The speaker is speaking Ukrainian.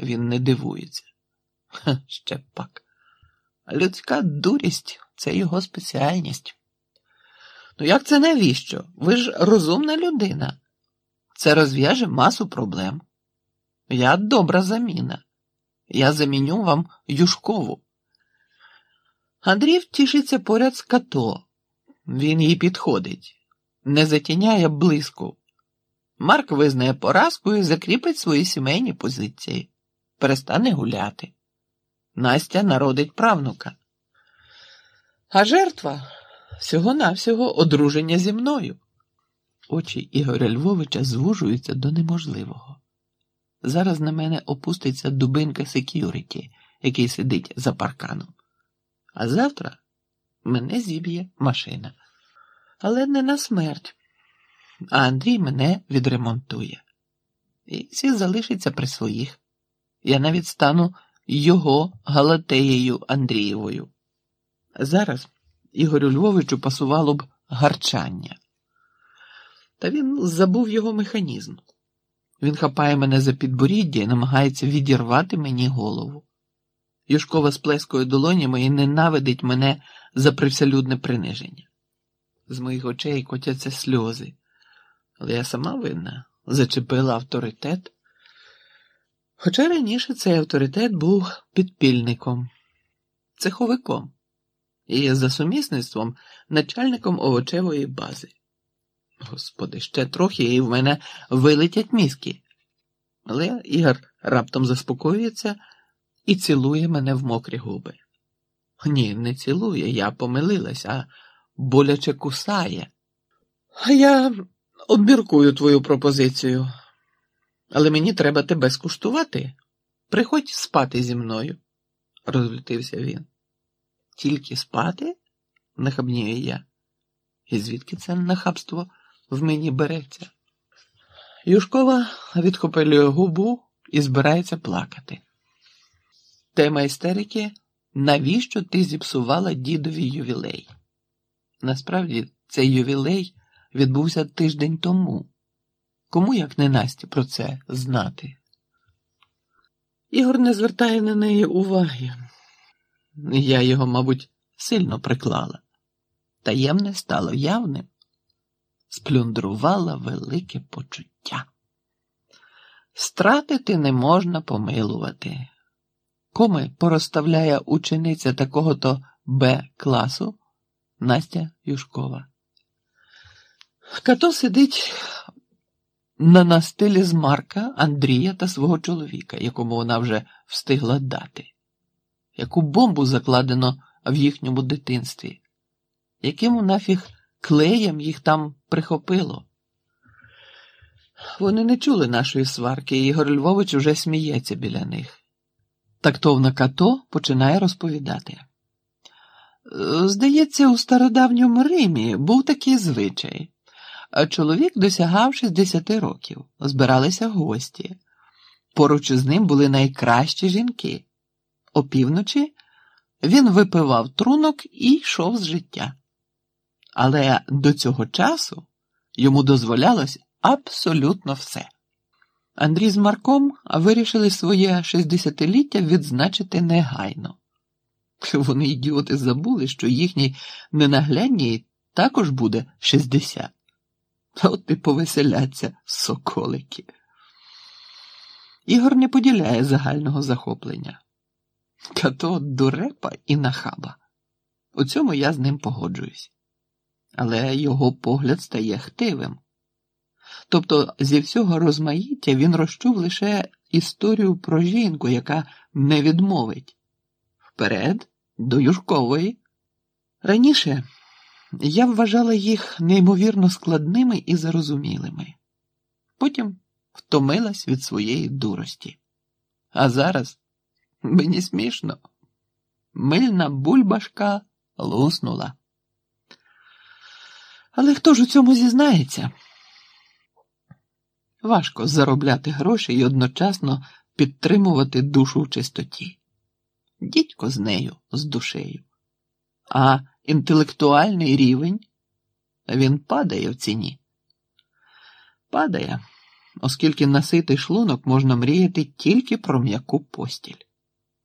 він не дивується. Ха, ще пак. Людська дурість це його спеціальність. Ну як це навіщо? Ви ж розумна людина. Це розв'яже масу проблем. Я добра заміна. Я заміню вам Юшкову. Андрій втішиться поряд з като. Він їй підходить, не затіняє блиску. Марк визнає поразку і закріпить свої сімейні позиції, перестане гуляти. Настя народить правнука. А жертва всього-навсього одруження зі мною. Очі Ігоря Львовича звужуються до неможливого. Зараз на мене опуститься дубинка секюріті, який сидить за парканом. А завтра мене зіб'є машина. Але не на смерть. А Андрій мене відремонтує. І всі залишиться при своїх. Я навіть стану його Галатеєю Андрієвою. Зараз Ігорю Львовичу пасувало б гарчання. Та він забув його механізм. Він хапає мене за підборіддя і намагається відірвати мені голову. Юшкова сплескою долонями і ненавидить мене за привселюдне приниження. З моїх очей котяться сльози, але я сама винна зачепила авторитет. Хоча раніше цей авторитет був підпільником, цеховиком і за сумісництвом начальником овочевої бази. Господи, ще трохи і в мене вилетять мізки. Але Ігор раптом заспокоюється і цілує мене в мокрі губи. Ні, не цілує, я помилилась, а боляче кусає. А я обміркую твою пропозицію, але мені треба тебе скуштувати. Приходь спати зі мною, розлютився він. Тільки спати? нахабніє я. І звідки це нахабство в мені береться? Юшкова відхопилює губу і збирається плакати. Тема істерики навіщо ти зіпсувала дідові ювілей? Насправді, цей ювілей відбувся тиждень тому. Кому як не Насті про це знати? Ігор не звертає на неї уваги. Я його, мабуть, сильно приклала. Таємне стало явним, сплюндрувала велике почуття. Стратити не можна помилувати. Коми порозставляє учениця такого то Б класу Настя Юшкова. Като сидить на настилі з Марка, Андрія та свого чоловіка, якому вона вже встигла дати, яку бомбу закладено в їхньому дитинстві, яким нафіг клеєм їх там прихопило. Вони не чули нашої сварки, і Ігор Львович уже сміється біля них. Тактовна като починає розповідати. Здається, у стародавньому Римі був такий звичай. Чоловік досягав 60 років, збиралися гості. Поруч із ним були найкращі жінки. Опівночі він випивав трунок і йшов з життя. Але до цього часу йому дозволялось абсолютно все. Андрій з Марком вирішили своє 60-ліття відзначити негайно. Вони ідіоти забули, що їхній ненаглядній також буде 60. От і повеселяться соколики. Ігор не поділяє загального захоплення. Като дурепа і нахаба. У цьому я з ним погоджуюсь. Але його погляд стає хтивим. Тобто зі всього розмаїття він розчув лише історію про жінку, яка не відмовить вперед до Юшкової. Раніше я вважала їх неймовірно складними і зарозумілими, потім втомилась від своєї дурості. А зараз мені смішно, мильна бульбашка луснула. Але хто ж у цьому зізнається? Важко заробляти гроші і одночасно підтримувати душу в чистоті. Дідько з нею, з душею. А інтелектуальний рівень він падає в ціні. Падає, оскільки наситий шлунок можна мріяти тільки про м'яку постіль.